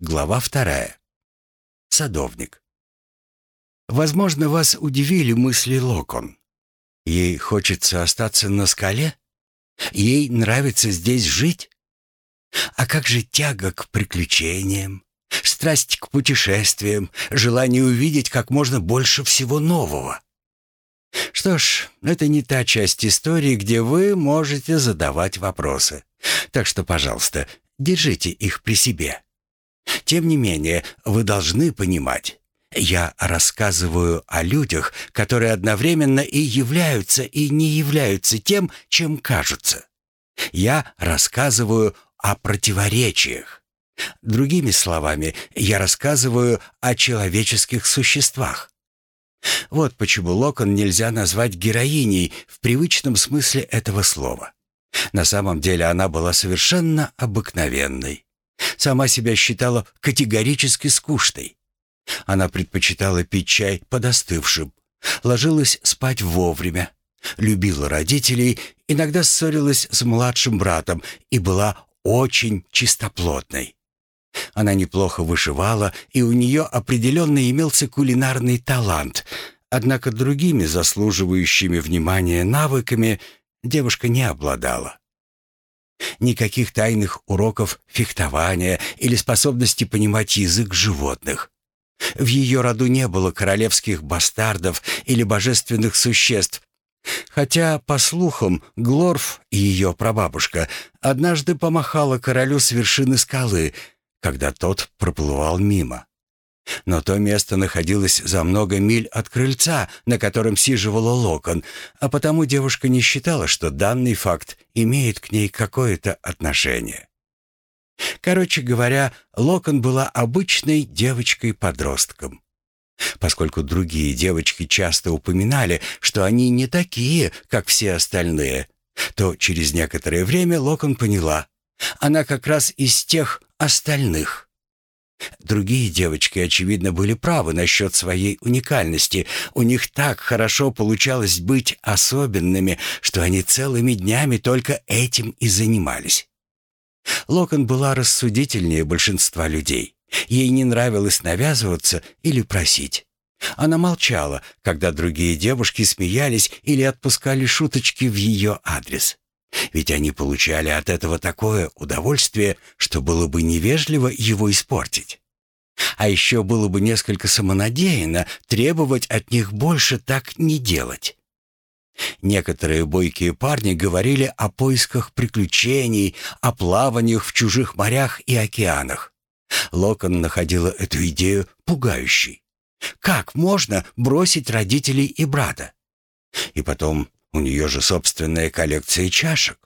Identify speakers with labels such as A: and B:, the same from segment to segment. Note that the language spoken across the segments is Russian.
A: Глава вторая. Садовник. Возможно, вас удивили мысли Локон. Ей хочется остаться на скале? Ей нравится здесь жить? А как же тяга к приключениям, страсть к путешествиям, желание увидеть как можно больше всего нового? Что ж, это не та часть истории, где вы можете задавать вопросы. Так что, пожалуйста, держите их при себе. Тем не менее, вы должны понимать, я рассказываю о людях, которые одновременно и являются, и не являются тем, чем кажутся. Я рассказываю о противоречиях. Другими словами, я рассказываю о человеческих существах. Вот почему Локон нельзя назвать героиней в привычном смысле этого слова. На самом деле она была совершенно обыкновенной. Сама себя считала категорически скучной. Она предпочитала пить чай подостывшим, ложилась спать вовремя, любила родителей, иногда ссорилась с младшим братом и была очень чистоплотной. Она неплохо вышивала, и у нее определенно имелся кулинарный талант, однако другими заслуживающими внимания навыками девушка не обладала. Никаких тайных уроков фехтования или способности понимать язык животных. В ее роду не было королевских бастардов или божественных существ, хотя, по слухам, Глорф и ее прабабушка однажды помахала королю с вершины скалы, когда тот проплывал мимо. Но то место находилось за много миль от крыльца, на котором сиживала Локон, а потому девушка не считала, что данный факт имеет к ней какое-то отношение. Короче говоря, Локон была обычной девочкой-подростком. Поскольку другие девочки часто упоминали, что они не такие, как все остальные, то через некоторое время Локон поняла, она как раз из тех остальных. Другие девочки, очевидно, были правы насчет своей уникальности. У них так хорошо получалось быть особенными, что они целыми днями только этим и занимались. Локон была рассудительнее большинства людей. Ей не нравилось навязываться или просить. Она молчала, когда другие девушки смеялись или отпускали шуточки в ее адрес. Ведь они получали от этого такое удовольствие, что было бы невежливо его испортить. А еще было бы несколько самонадеянно требовать от них больше так не делать. Некоторые бойкие парни говорили о поисках приключений, о плаваниях в чужих морях и океанах. Локон находила эту идею пугающей. Как можно бросить родителей и брата? И потом у нее же собственная коллекция чашек.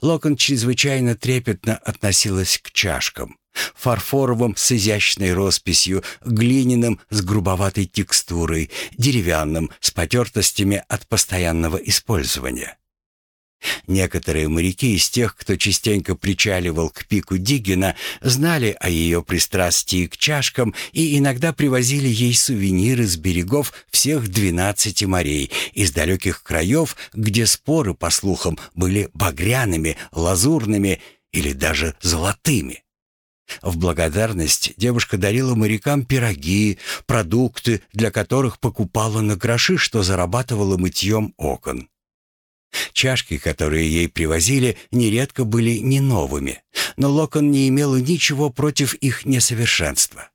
A: Локон чрезвычайно трепетно относилась к чашкам. Фарфоровым с изящной росписью, глиняным с грубоватой текстурой, деревянным с потертостями от постоянного использования. Некоторые моряки из тех, кто частенько причаливал к пику Диггина, знали о ее пристрастии к чашкам и иногда привозили ей сувениры с берегов всех двенадцати морей, из далеких краев, где споры, по слухам, были багряными, лазурными или даже золотыми. В благодарность девушка дарила морякам пироги, продукты, для которых покупала на гроши, что зарабатывала мытьем окон. Чашки, которые ей привозили, нередко были не новыми, но Локон не имела ничего против их несовершенства.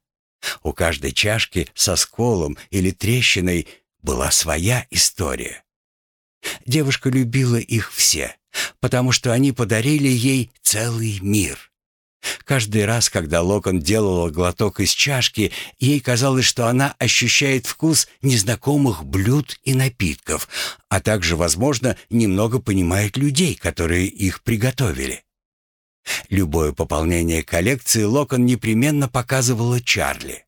A: У каждой чашки со сколом или трещиной была своя история. Девушка любила их все, потому что они подарили ей целый мир. Каждый раз, когда Локон делала глоток из чашки, ей казалось, что она ощущает вкус незнакомых блюд и напитков, а также, возможно, немного понимает людей, которые их приготовили. Любое пополнение коллекции Локон непременно показывала Чарли.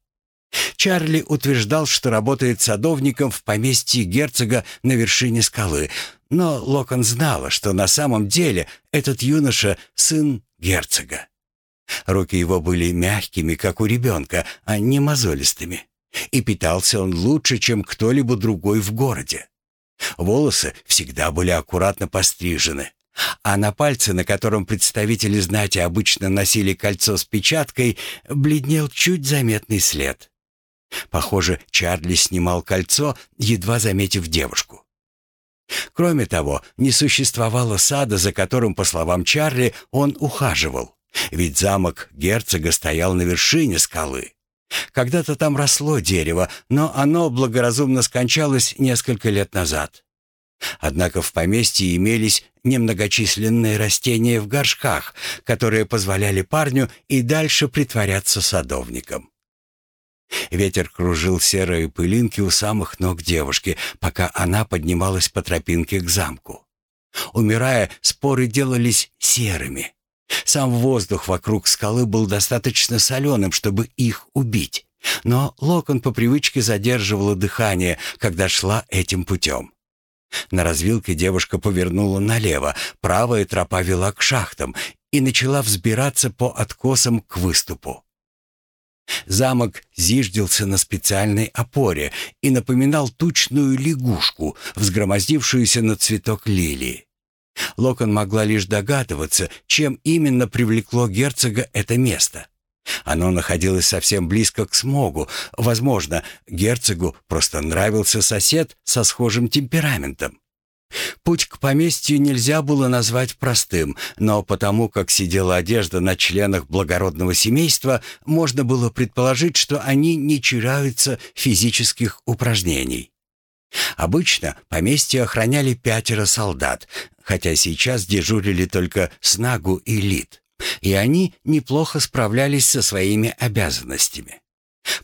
A: Чарли утверждал, что работает садовником в поместье герцога на вершине скалы, но Локон знала, что на самом деле этот юноша — сын герцога. Руки его были мягкими, как у ребенка, а не мозолистыми. И питался он лучше, чем кто-либо другой в городе. Волосы всегда были аккуратно пострижены, а на пальце, на котором представители знати обычно носили кольцо с печаткой, бледнел чуть заметный след. Похоже, Чарли снимал кольцо, едва заметив девушку. Кроме того, не существовало сада, за которым, по словам Чарли, он ухаживал. Ведь замок герцога стоял на вершине скалы. Когда-то там росло дерево, но оно благоразумно скончалось несколько лет назад. Однако в поместье имелись немногочисленные растения в горшках, которые позволяли парню и дальше притворяться садовником. Ветер кружил серые пылинки у самых ног девушки, пока она поднималась по тропинке к замку. Умирая, споры делались серыми. Сам воздух вокруг скалы был достаточно соленым, чтобы их убить. Но Локон по привычке задерживала дыхание, когда шла этим путем. На развилке девушка повернула налево, правая тропа вела к шахтам и начала взбираться по откосам к выступу. Замок зиждился на специальной опоре и напоминал тучную лягушку, взгромоздившуюся на цветок лилии. Локон могла лишь догадываться, чем именно привлекло герцога это место. Оно находилось совсем близко к смогу. Возможно, герцогу просто нравился сосед со схожим темпераментом. Путь к поместью нельзя было назвать простым, но потому как сидела одежда на членах благородного семейства, можно было предположить, что они не чураются физических упражнений. Обычно поместье охраняли пятеро солдат, хотя сейчас дежурили только Снагу и Лид. И они неплохо справлялись со своими обязанностями.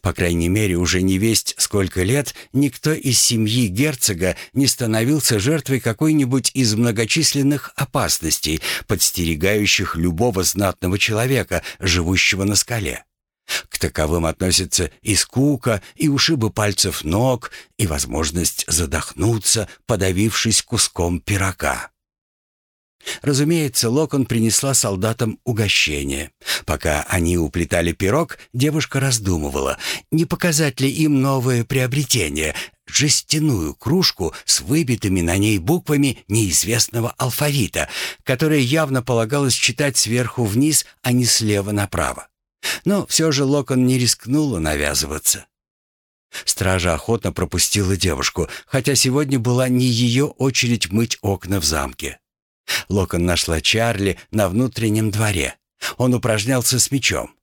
A: По крайней мере, уже не весть сколько лет никто из семьи герцога не становился жертвой какой-нибудь из многочисленных опасностей, подстерегающих любого знатного человека, живущего на скале. К таковым относятся и скука, и ушибы пальцев ног, и возможность задохнуться, подавившись куском пирога. Разумеется, Локон принесла солдатам угощение. Пока они уплетали пирог, девушка раздумывала, не показать ли им новое приобретение — жестяную кружку с выбитыми на ней буквами неизвестного алфавита, которое явно полагалось читать сверху вниз, а не слева направо. Но все же Локон не рискнула навязываться. Стража охотно пропустила девушку, хотя сегодня была не ее очередь мыть окна в замке. Локон нашла Чарли на внутреннем дворе. Он упражнялся с мечом.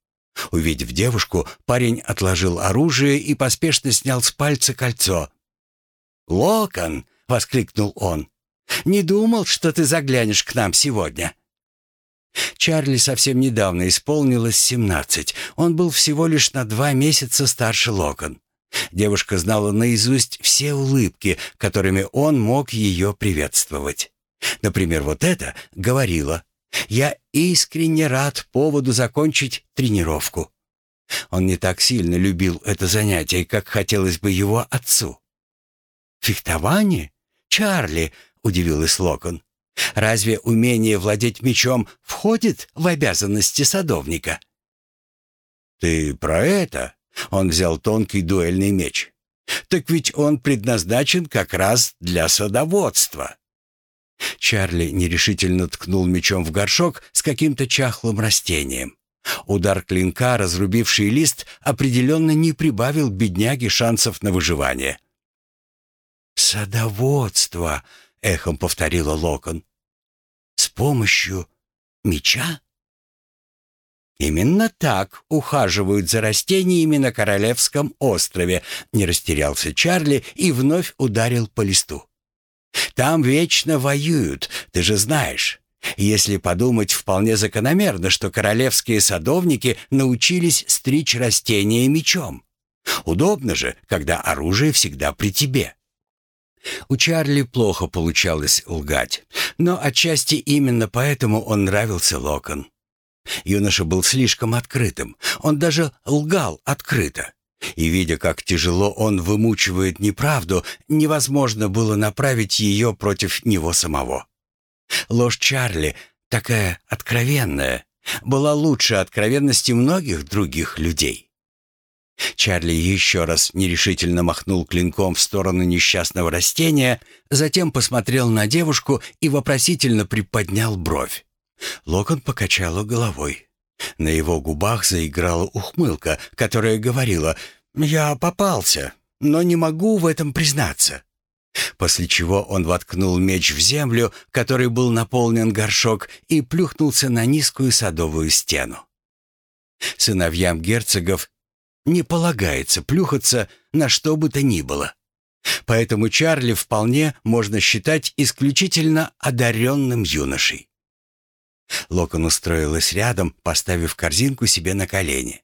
A: Увидев девушку, парень отложил оружие и поспешно снял с пальца кольцо. «Локон!» — воскликнул он. «Не думал, что ты заглянешь к нам сегодня». Чарли совсем недавно исполнилось семнадцать. Он был всего лишь на два месяца старше Локон. Девушка знала наизусть все улыбки, которыми он мог ее приветствовать. Например, вот это говорила «Я искренне рад поводу закончить тренировку». Он не так сильно любил это занятие, как хотелось бы его отцу. «Фехтование? Чарли!» — удивилась Локон. «Разве умение владеть мечом входит в обязанности садовника?» «Ты про это?» — он взял тонкий дуэльный меч. «Так ведь он предназначен как раз для садоводства». Чарли нерешительно ткнул мечом в горшок с каким-то чахлым растением. Удар клинка, разрубивший лист, определенно не прибавил бедняге шансов на выживание. «Садоводство!» — эхом повторила Локон. «С помощью меча?» «Именно так ухаживают за растениями на Королевском острове», — не растерялся Чарли и вновь ударил по листу. Там вечно воюют, ты же знаешь. Если подумать, вполне закономерно, что королевские садовники научились стричь растения мечом. Удобно же, когда оружие всегда при тебе. У Чарли плохо получалось лгать, но отчасти именно поэтому он нравился Локон. Юноша был слишком открытым, он даже лгал открыто. И видя, как тяжело он вымучивает неправду, невозможно было направить ее против него самого. Ложь Чарли, такая откровенная, была лучше откровенности многих других людей. Чарли еще раз нерешительно махнул клинком в сторону несчастного растения, затем посмотрел на девушку и вопросительно приподнял бровь. Локон покачала головой. На его губах заиграла ухмылка, которая говорила «Я попался, но не могу в этом признаться». После чего он воткнул меч в землю, которой был наполнен горшок, и плюхнулся на низкую садовую стену. Сыновьям герцогов не полагается плюхаться на что бы то ни было. Поэтому Чарли вполне можно считать исключительно одаренным юношей. Локон устроилась рядом, поставив корзинку себе на колени.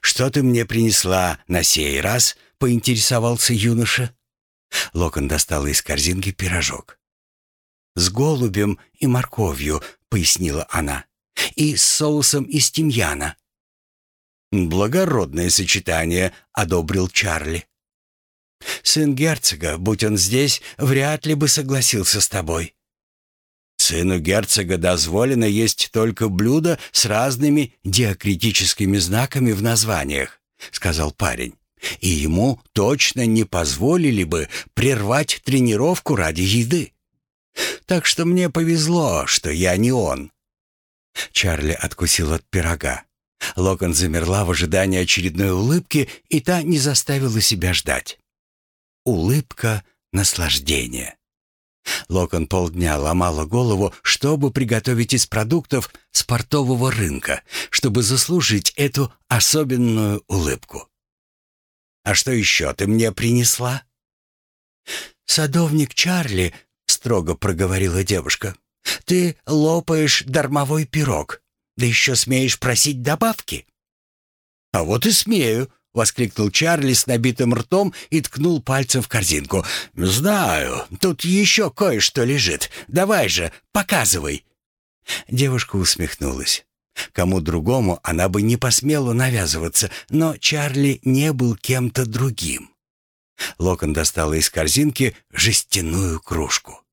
A: «Что ты мне принесла на сей раз?» — поинтересовался юноша. Локон достала из корзинки пирожок. «С голубем и морковью», — пояснила она, — «и с соусом из тимьяна».
B: «Благородное сочетание», — одобрил Чарли.
A: «Сын герцога, будь он здесь, вряд ли бы согласился с тобой».
B: «Сыну герцога дозволено есть только блюда с разными диакритическими знаками в названиях», — сказал парень. «И ему точно не позволили бы прервать тренировку ради еды. Так что мне повезло, что я не он».
A: Чарли откусил от пирога. Локон замерла в ожидании очередной улыбки, и та не заставила себя ждать. Улыбка наслаждения. Локон полдня ломала голову, чтобы приготовить из продуктов спортового рынка, чтобы заслужить эту особенную улыбку. «А что еще ты мне принесла?» «Садовник Чарли», — строго проговорила девушка, — «ты лопаешь дармовой пирог. Да еще смеешь просить добавки?»
B: «А вот и смею», — воскликнул Чарли с набитым ртом и ткнул пальцем в корзинку. «Знаю, тут еще кое-что лежит. Давай же, показывай».
A: Девушка усмехнулась. Кому другому она бы не посмела навязываться, но Чарли не был кем-то другим. Локон достала из корзинки жестяную кружку.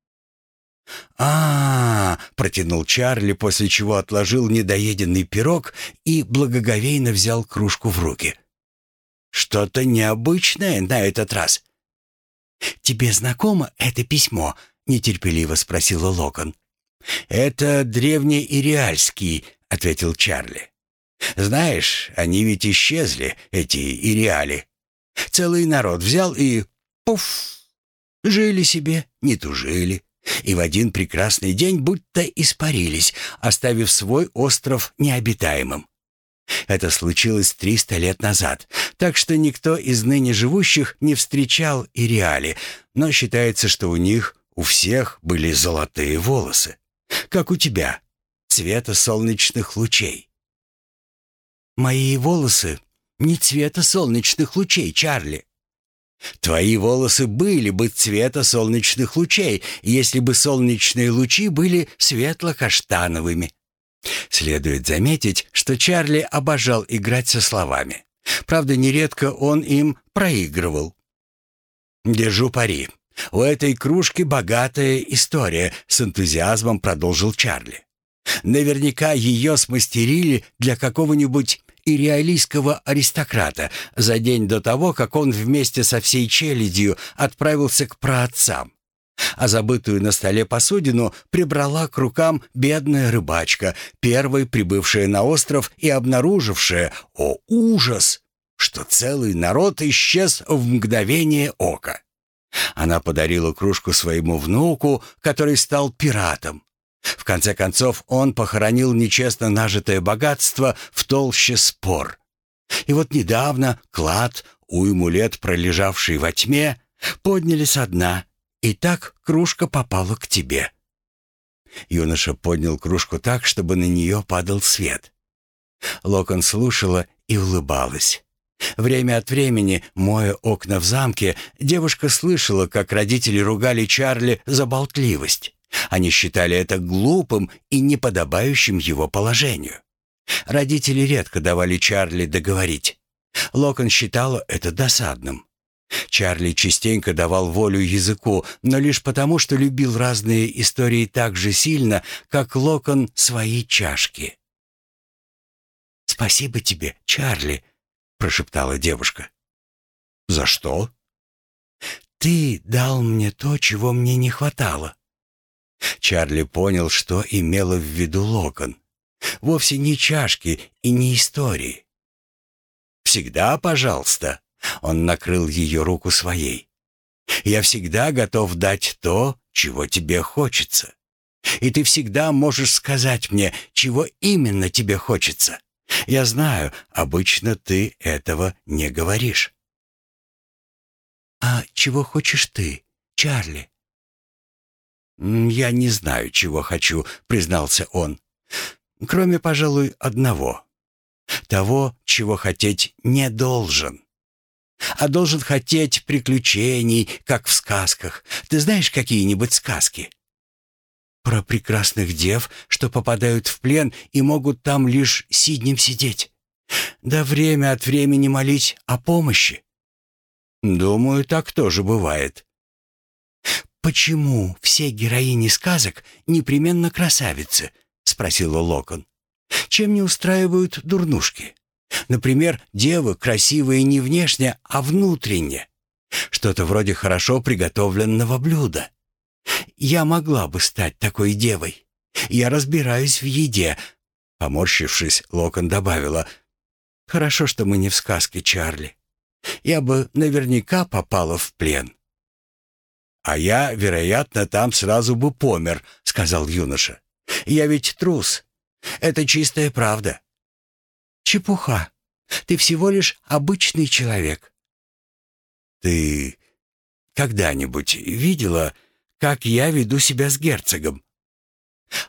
B: А, протянул Чарли, после чего отложил недоеденный пирог и благоговейно взял кружку в руки. «Что-то необычное на этот раз».
A: «Тебе знакомо это письмо?» — нетерпеливо спросила Локон.
B: «Это древнеиреальский», — ответил Чарли. «Знаешь, они ведь исчезли, эти иреали. Целый народ взял и... пуф! Жили себе, не тужили и в один прекрасный день будто испарились, оставив свой остров необитаемым. Это случилось 300 лет назад, так что никто из ныне живущих не встречал Иреали, но считается, что у них у всех были золотые волосы, как у тебя, цвета солнечных лучей.
A: «Мои волосы не цвета солнечных лучей, Чарли»,
B: Твои волосы были бы цвета солнечных лучей, если бы солнечные лучи были светло-каштановыми.
A: Следует заметить, что Чарли обожал играть со словами. Правда, нередко он им проигрывал.
B: «Держу пари. У этой кружки богатая история», — с энтузиазмом продолжил Чарли. «Наверняка ее смастерили для какого-нибудь и реалийского аристократа за день до того, как он вместе со всей челядью отправился к праотцам. А забытую на столе посудину прибрала к рукам бедная рыбачка, первой прибывшая на остров и обнаружившая, о ужас, что целый народ исчез в мгновение ока. Она подарила кружку своему внуку, который стал пиратом, в конце концов, он похоронил нечестно нажитое богатство в толще спор. И вот недавно клад, уйму лет пролежавший во тьме, подняли со дна, и так кружка попала к тебе. Юноша поднял кружку так, чтобы на нее падал свет. Локон слушала и улыбалась. Время от времени, моя окна в замке, девушка слышала, как родители ругали Чарли за болтливость. Они считали это глупым и неподобающим его положению. Родители редко давали Чарли договорить. Локон считала это досадным. Чарли частенько давал волю языку, но лишь потому, что любил разные истории так же сильно, как Локон свои чашки. «Спасибо тебе, Чарли», —
A: прошептала девушка.
B: «За что?»
A: «Ты дал мне то, чего мне не хватало». Чарли понял, что имела в виду Локон. Вовсе не чашки и не истории. «Всегда, пожалуйста», — он накрыл ее руку своей. «Я всегда готов дать то, чего тебе хочется. И ты всегда можешь сказать мне, чего именно тебе хочется. Я знаю, обычно ты этого не говоришь». «А чего хочешь ты, Чарли?» «Я не знаю, чего хочу», — признался он. «Кроме, пожалуй, одного. Того, чего хотеть не должен. А должен хотеть приключений, как в сказках. Ты знаешь какие-нибудь сказки?» «Про прекрасных дев, что попадают в плен и могут там лишь сиднем сидеть. Да время от времени молить о помощи». «Думаю, так тоже бывает», «Почему все героини сказок непременно красавицы?» — спросила Локон. «Чем не устраивают дурнушки? Например, девы красивые не внешне, а внутренне. Что-то вроде хорошо приготовленного блюда. Я могла бы стать такой девой. Я разбираюсь в еде». Поморщившись, Локон добавила, «Хорошо, что мы не в сказке, Чарли. Я бы наверняка попала в плен». «А я, вероятно, там сразу бы помер», — сказал юноша. «Я ведь трус. Это чистая правда». «Чепуха. Ты всего лишь обычный человек». «Ты когда-нибудь видела, как я веду себя с герцогом?»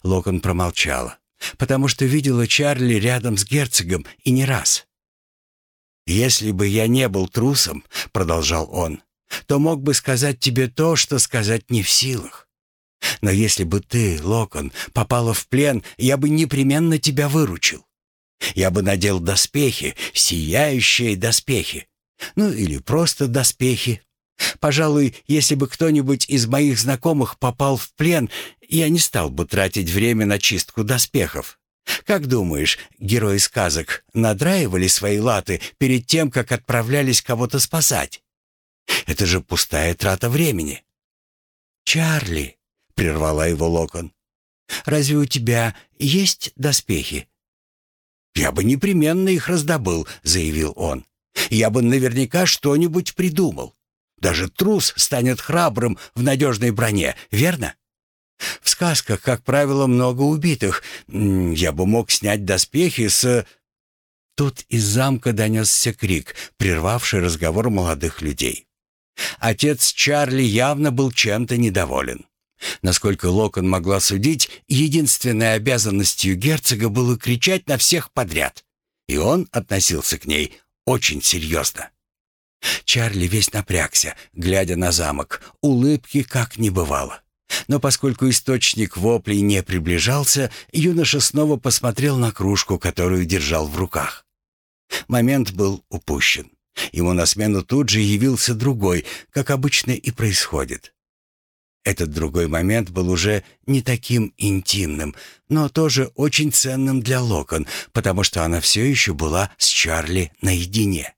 A: Локон промолчала, потому что видела Чарли рядом с герцогом и не раз. «Если бы я не был трусом», — продолжал он, то мог бы сказать тебе то, что сказать не в силах. Но если бы ты, Локон, попала в плен, я бы непременно тебя выручил. Я бы надел доспехи, сияющие доспехи. Ну или просто доспехи. Пожалуй, если бы кто-нибудь из моих знакомых попал в плен, я не стал бы тратить время на чистку доспехов. Как думаешь, герои сказок надраивали свои латы перед тем, как отправлялись кого-то спасать? Это же пустая трата времени. «Чарли», — прервала его Локон, — «разве у тебя есть доспехи?» «Я бы непременно их раздобыл», — заявил он. «Я бы наверняка что-нибудь придумал. Даже трус станет храбрым в надежной броне, верно?» «В сказках, как правило, много убитых. Я бы мог снять доспехи с...» Тут из замка донесся крик, прервавший разговор молодых людей. Отец Чарли явно был чем-то недоволен. Насколько Локон могла судить, единственной обязанностью герцога было кричать на всех подряд. И он относился к ней очень серьезно. Чарли весь напрягся, глядя на замок, улыбки как не бывало. Но поскольку источник воплей не приближался, юноша снова посмотрел на кружку, которую держал в руках. Момент был упущен. Ему на смену тут же явился другой, как обычно и происходит. Этот другой момент был уже не таким интимным, но тоже очень ценным для Локон, потому что она все еще была с Чарли наедине.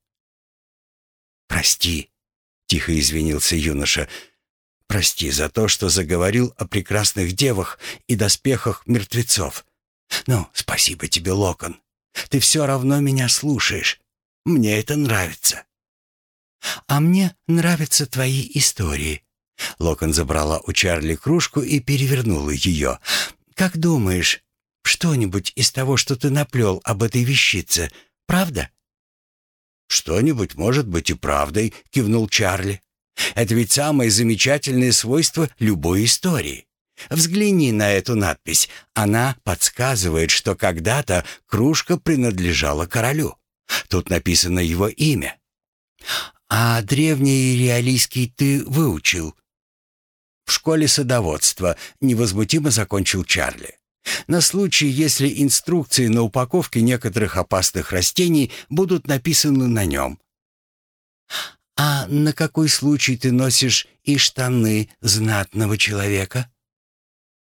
A: «Прости», — тихо извинился юноша, — «прости за то, что заговорил о прекрасных девах и доспехах мертвецов. Ну, спасибо тебе, Локон. Ты все равно меня слушаешь. Мне это нравится». «А мне нравятся твои истории». Локон забрала у Чарли кружку и перевернула ее. «Как думаешь, что-нибудь из того, что ты наплел об этой вещице, правда?» «Что-нибудь может быть и правдой», — кивнул Чарли. «Это ведь самое замечательное свойство любой истории. Взгляни на эту надпись. Она подсказывает, что когда-то кружка принадлежала королю. Тут написано его имя. А древний реалийский ты выучил? В школе садоводства невозмутимо закончил Чарли. На случай, если инструкции на упаковке некоторых опасных растений будут написаны на нем. «А на какой случай ты носишь и штаны знатного человека?»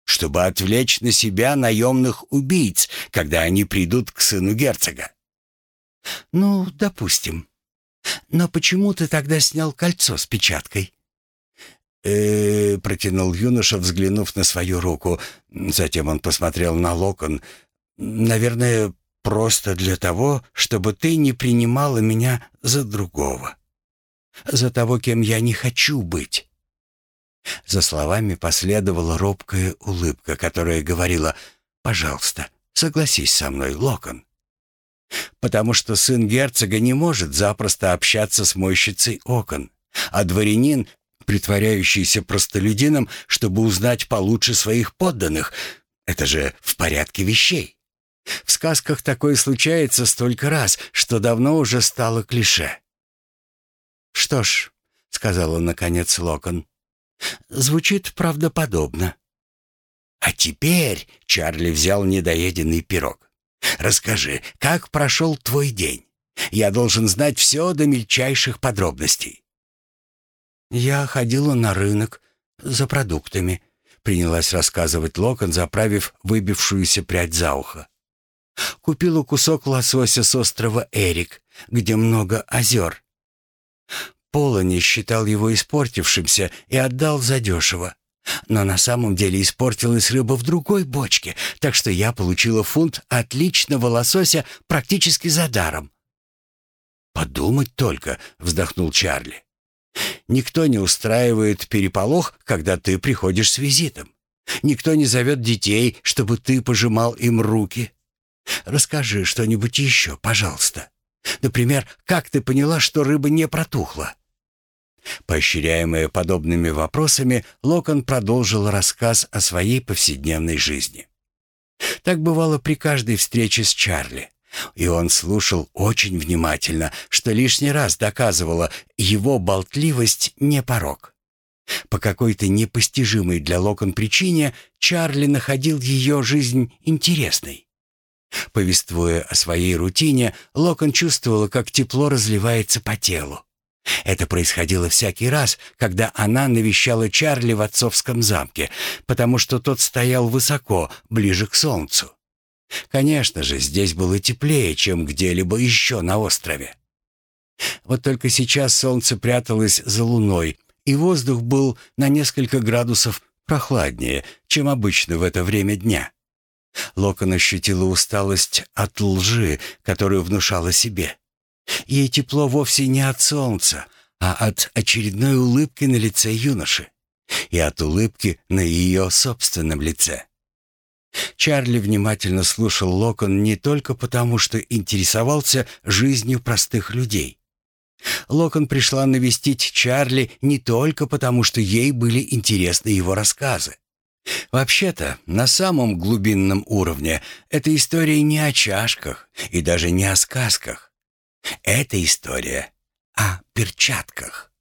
A: «Чтобы отвлечь на себя наемных убийц, когда они придут к сыну герцога. «Ну, допустим. Но почему ты тогда снял кольцо с печаткой?»
B: э, протянул юноша, взглянув на свою руку. Затем он посмотрел на локон. «Наверное, просто для того, чтобы ты не принимала меня за другого. За того, кем я не хочу быть». За словами последовала робкая улыбка, которая говорила «Пожалуйста, согласись со мной, Локон». Потому что сын герцога не может запросто общаться с мойщицей окон, а дворянин притворяющийся простолюдином, чтобы узнать получше своих подданных. Это же в порядке вещей. В сказках такое случается столько раз, что давно уже стало клише.
A: «Что ж», — сказала наконец Локон, — «звучит правдоподобно».
B: «А теперь», — Чарли взял недоеденный пирог, — «расскажи, как прошел твой день? Я должен знать все до мельчайших подробностей».
A: «Я ходила на рынок за продуктами», — принялась рассказывать Локон, заправив выбившуюся прядь за ухо. «Купила кусок лосося с острова Эрик, где много озер. Полони считал его испортившимся и отдал задешево. Но на самом деле испортилась рыба в другой бочке, так что я получила фунт отличного лосося практически за даром.
B: «Подумать только», — вздохнул Чарли. Никто не устраивает переполох, когда ты приходишь с визитом. Никто не зовет детей, чтобы ты пожимал им руки. Расскажи что-нибудь еще, пожалуйста. Например, как ты поняла, что рыба не протухла?» Поощряемая подобными вопросами, Локон продолжил рассказ о своей повседневной жизни. Так бывало при каждой встрече с Чарли. И он слушал очень внимательно, что лишний раз доказывало, его болтливость не порог. По какой-то непостижимой для Локон причине Чарли находил ее жизнь интересной. Повествуя о своей рутине, Локон чувствовала, как тепло разливается по телу. Это происходило всякий раз, когда она навещала Чарли в отцовском замке, потому что тот стоял высоко, ближе к солнцу. Конечно же, здесь было теплее, чем где-либо еще на острове. Вот только сейчас солнце пряталось за луной, и воздух был на несколько градусов прохладнее, чем обычно в это время дня. Локон ощутила усталость от лжи, которую внушала себе. Ей тепло вовсе не от солнца, а от очередной улыбки на лице юноши и от улыбки на ее собственном лице. Чарли внимательно слушал Локон не только потому, что интересовался жизнью простых людей. Локон пришла навестить Чарли не только потому, что ей были интересны его рассказы. Вообще-то, на самом глубинном уровне эта история не о чашках и даже не о сказках. Это история о перчатках.